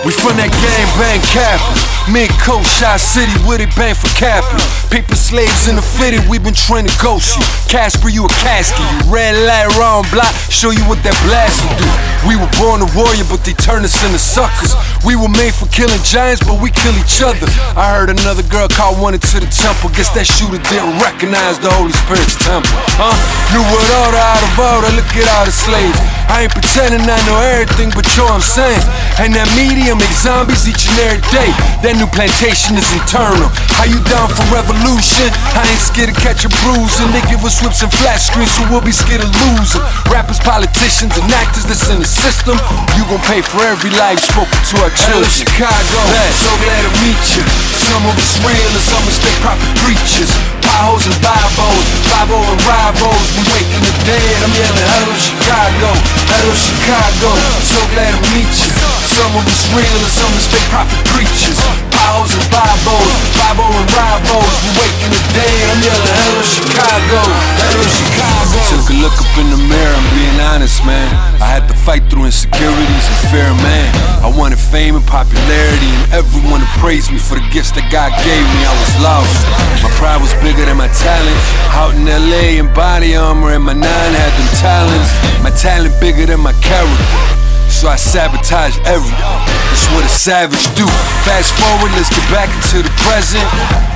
We from that gang bang capping. And Coach Shot City with it bang for capping. Paper slaves in the fitted, we been trying to ghost you. Casper, you a casket. You red light, round block, show you what that blast will do. We were born a warrior, but they turned us into suckers. We were made for killing giants, but we kill each other. I heard another girl call one into the temple. Guess that shooter didn't recognize the Holy Spirit's temple. Huh? New world order out of order, look at all the slaves. I ain't pretending I know everything, but yo, I'm saying. And that media make zombies each and every day. That new plantation is internal. How you down for revolution? I ain't scared to catch a bruise. And they give us whips and flat screens, so we'll be scared of losing. Rappers, politicians, and actors that's in the system. You gon' pay for every life spoken to our children. Chicago, so glad to meet you. Some of us real and some of us stay prophet preachers. Potholes and Bibles, 5 and rivals. We waking the dead. I'm yelling, hello Chicago, hello Chicago. So glad to meet you. Some of us real and some of us stay prophet preachers. Potholes and Bibles, 5 and rivals. We waking the dead. I'm yelling, hello Chicago, hello Chicago. Took a look up in the mirror, I'm being honest, man. I had to fight through insecurities and fear, man. I wanted fame and popularity and everyone to praise me for the gifts that God gave me. I was lost. My pride was bigger than my talent. Out in LA in body armor and my nine had them talents. My talent bigger than my character. So I sabotage everything. That's what a savage do. Fast forward, let's get back into the present.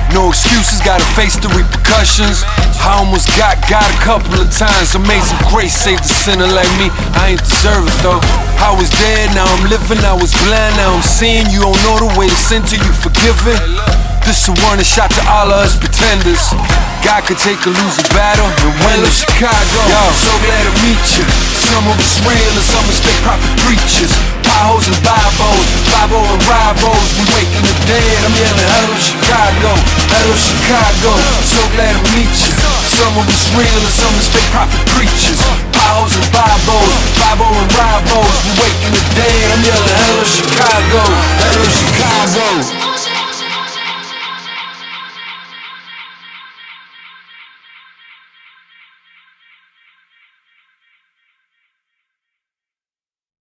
No excuses, gotta face the repercussions. I almost got God a couple of times. Amazing grace saved a sinner like me. I ain't deserve it though. I was dead, now I'm living. I was blind, now I'm seeing. You don't know the way to sin till you forgiven. This a warning shot to all of us pretenders. God could take a losing battle and win in Chicago. Yo, so glad to meet you. Some of us real and some of us fake prophet preachers. Potholes and Bibles, 5 and rivals. We waking the dead. I'm yelling, hello Chicago, hello Chicago. So glad to meet you. Some of us real and some of us stay prophet preachers. Bravo and Bravos. You waking the dead, I'm yelling Chicago.